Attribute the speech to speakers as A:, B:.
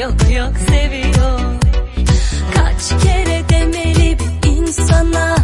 A: yok yok seviyor. Kaç kere demeli bir insana?